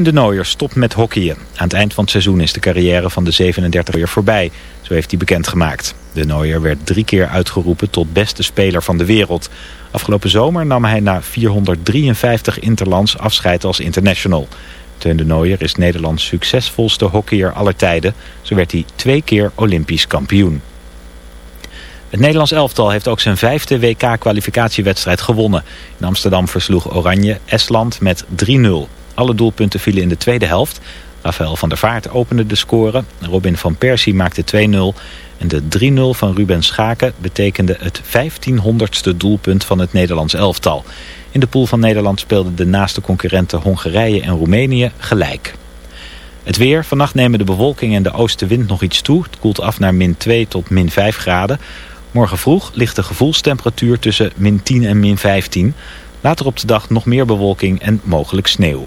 De Nooier stopt met hockeyen. Aan het eind van het seizoen is de carrière van de 37 weer voorbij. Zo heeft hij bekendgemaakt. De Nooier werd drie keer uitgeroepen tot beste speler van de wereld. Afgelopen zomer nam hij na 453 interlands afscheid als international. Teun de Nooier is Nederlands succesvolste hockeyer aller tijden. Zo werd hij twee keer Olympisch kampioen. Het Nederlands elftal heeft ook zijn vijfde WK-kwalificatiewedstrijd gewonnen. In Amsterdam versloeg Oranje Estland met 3-0. Alle doelpunten vielen in de tweede helft. Rafael van der Vaart opende de score. Robin van Persie maakte 2-0. En de 3-0 van Ruben Schaken betekende het 1500ste doelpunt van het Nederlands elftal. In de pool van Nederland speelden de naaste concurrenten Hongarije en Roemenië gelijk. Het weer. Vannacht nemen de bewolking en de oostenwind nog iets toe. Het koelt af naar min 2 tot min 5 graden. Morgen vroeg ligt de gevoelstemperatuur tussen min 10 en min 15. Later op de dag nog meer bewolking en mogelijk sneeuw.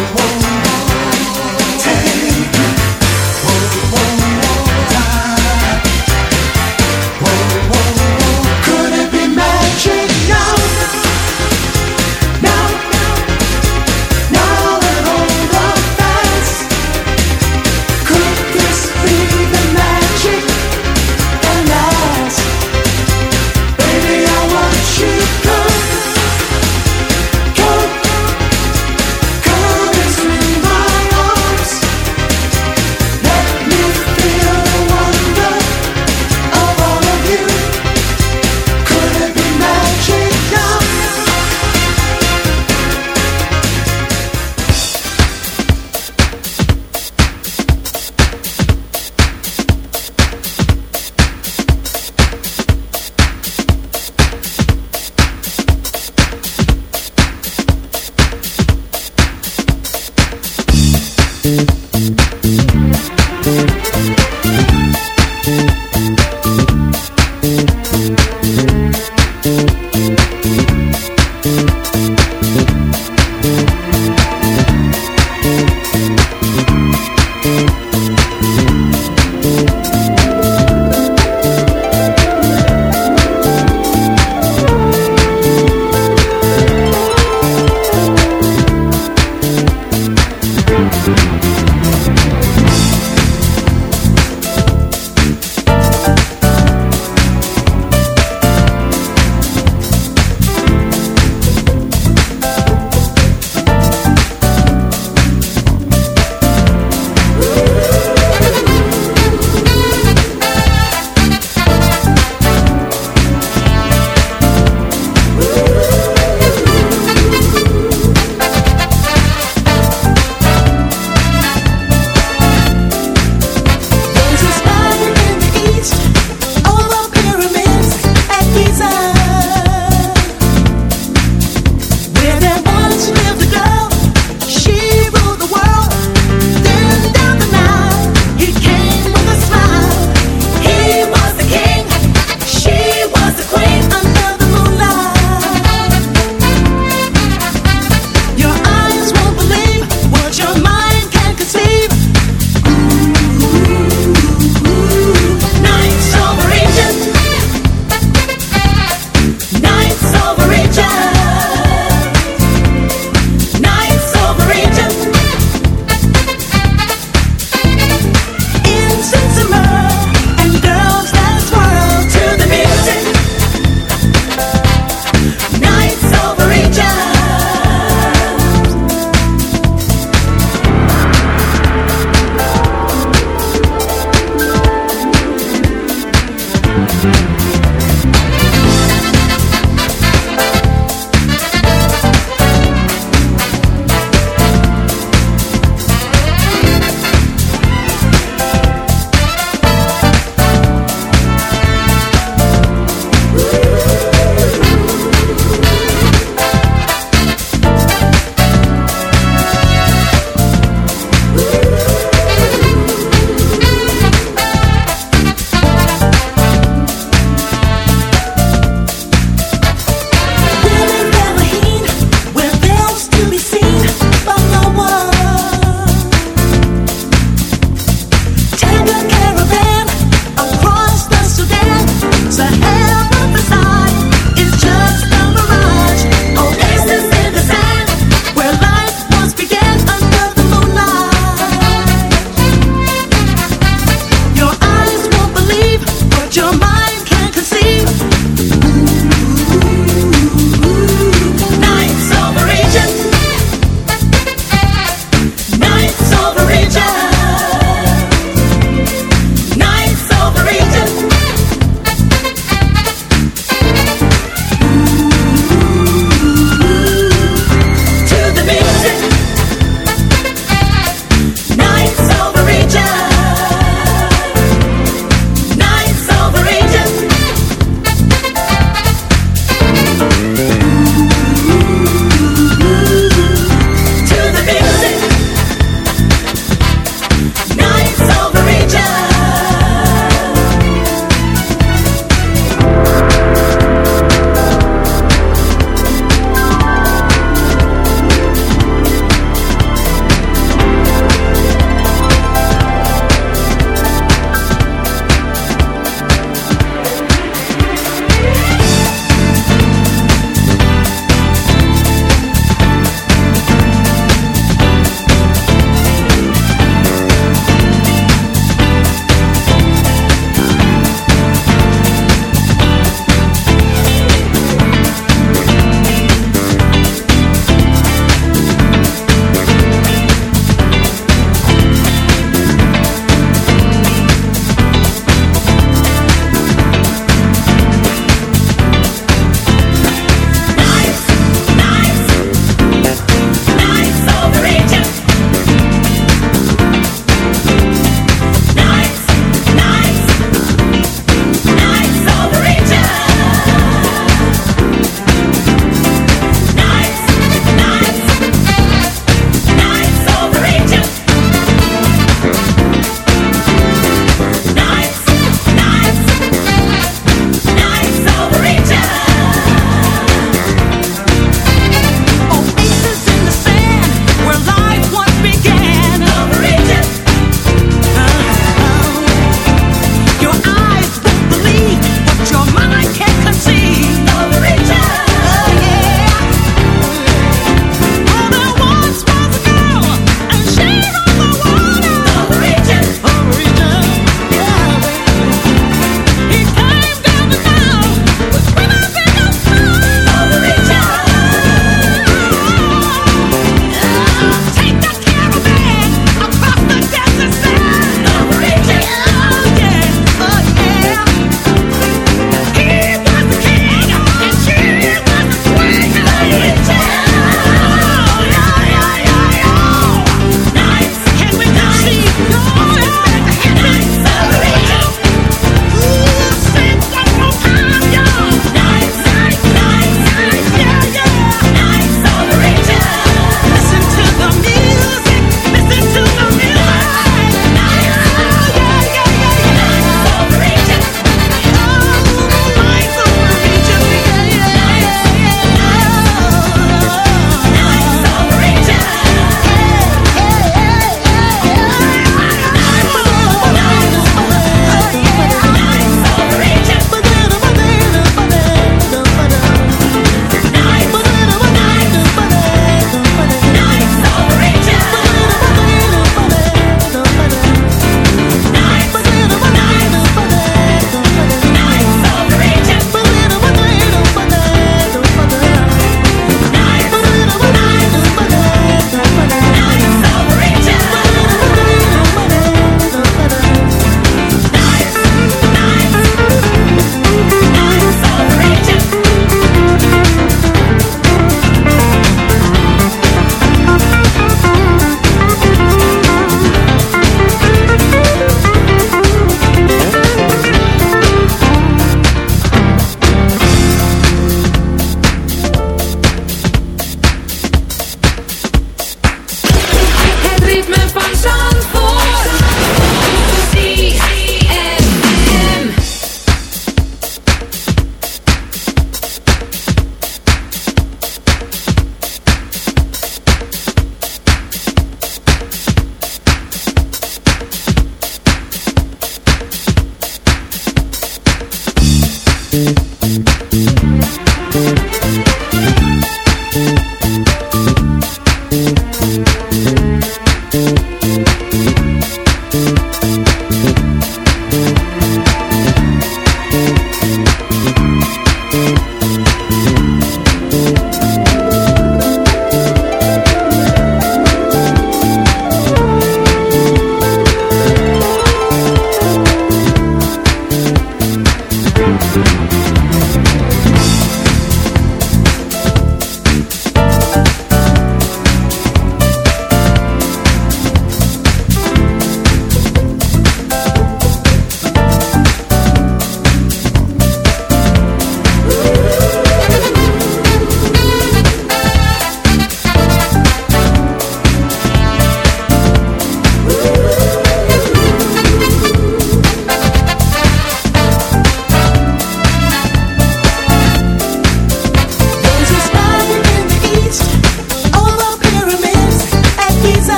one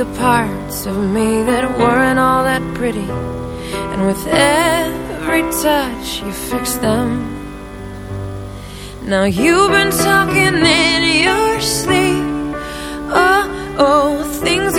the parts of me that weren't all that pretty, and with every touch, you fixed them. Now you've been talking in your sleep. Oh, oh, things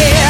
Here,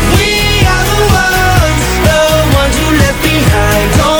behind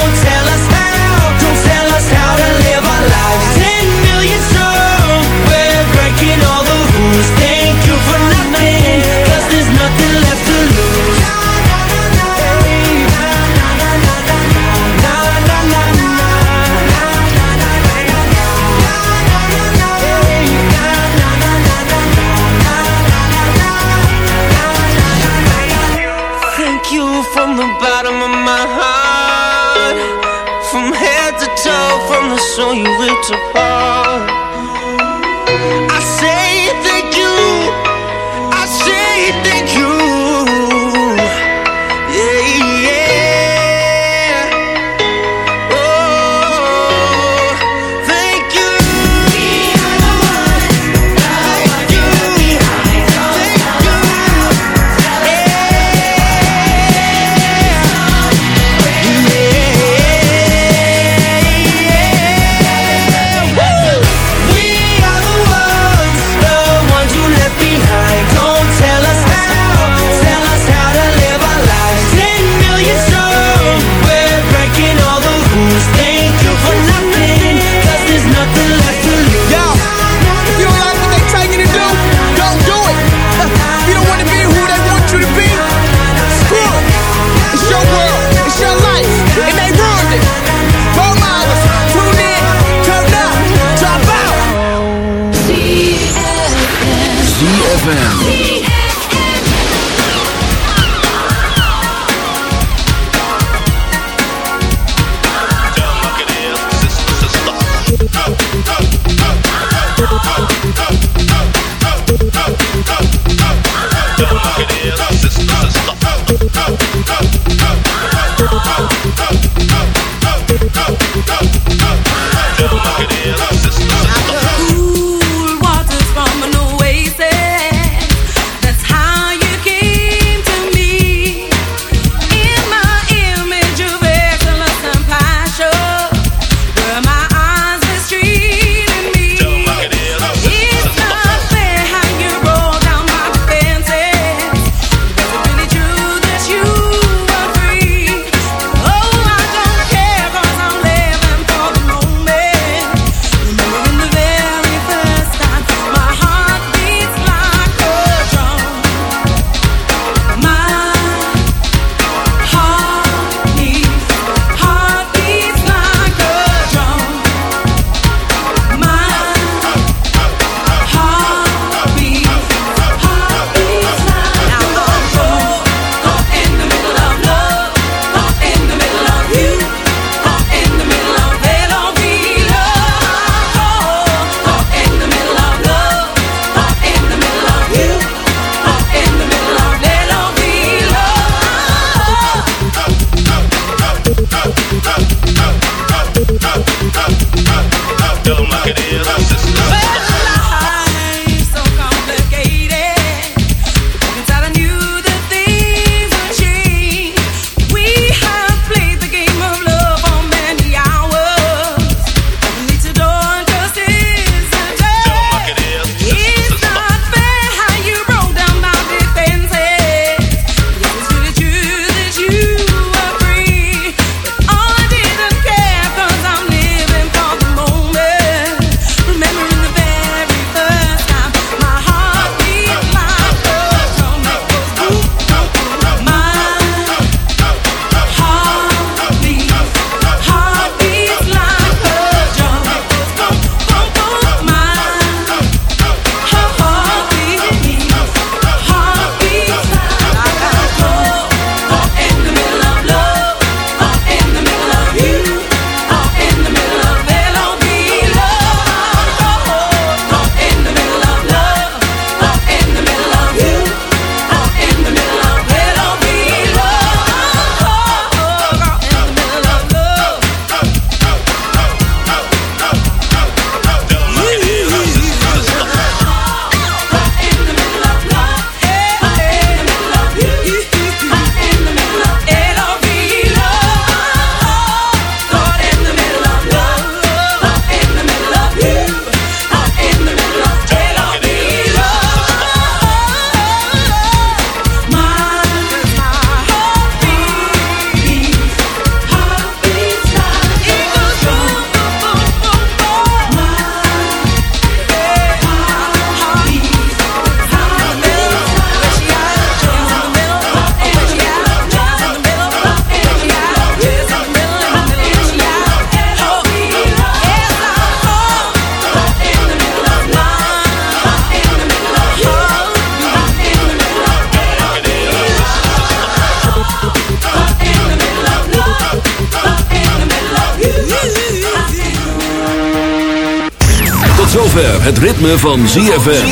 het ritme van ZFM.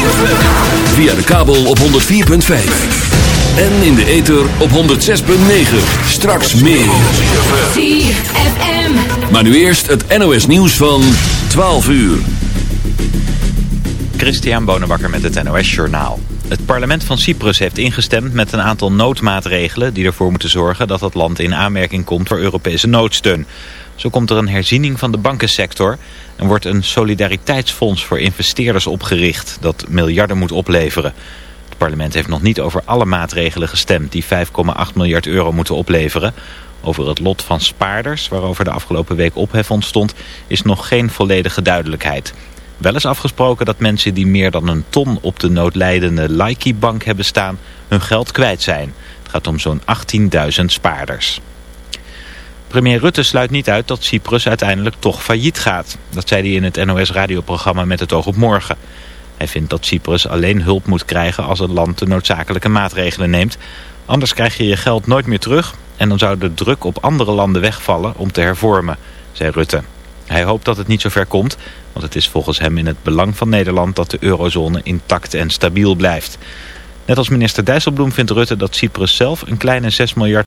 Via de kabel op 104.5. En in de ether op 106.9. Straks meer. ZFM. Maar nu eerst het NOS nieuws van 12 uur. Christian Bonenbakker met het NOS Journaal. Het parlement van Cyprus heeft ingestemd met een aantal noodmaatregelen... die ervoor moeten zorgen dat het land in aanmerking komt voor Europese noodsteun. Zo komt er een herziening van de bankensector... en wordt een solidariteitsfonds voor investeerders opgericht... dat miljarden moet opleveren. Het parlement heeft nog niet over alle maatregelen gestemd... die 5,8 miljard euro moeten opleveren... Over het lot van spaarders, waarover de afgelopen week ophef ontstond, is nog geen volledige duidelijkheid. Wel is afgesproken dat mensen die meer dan een ton op de noodlijdende Laiki-bank hebben staan, hun geld kwijt zijn. Het gaat om zo'n 18.000 spaarders. Premier Rutte sluit niet uit dat Cyprus uiteindelijk toch failliet gaat. Dat zei hij in het NOS-radioprogramma Met het oog op morgen. Hij vindt dat Cyprus alleen hulp moet krijgen als het land de noodzakelijke maatregelen neemt. Anders krijg je je geld nooit meer terug en dan zou de druk op andere landen wegvallen om te hervormen, zei Rutte. Hij hoopt dat het niet zover komt, want het is volgens hem in het belang van Nederland dat de eurozone intact en stabiel blijft. Net als minister Dijsselbloem vindt Rutte dat Cyprus zelf een kleine 6 miljard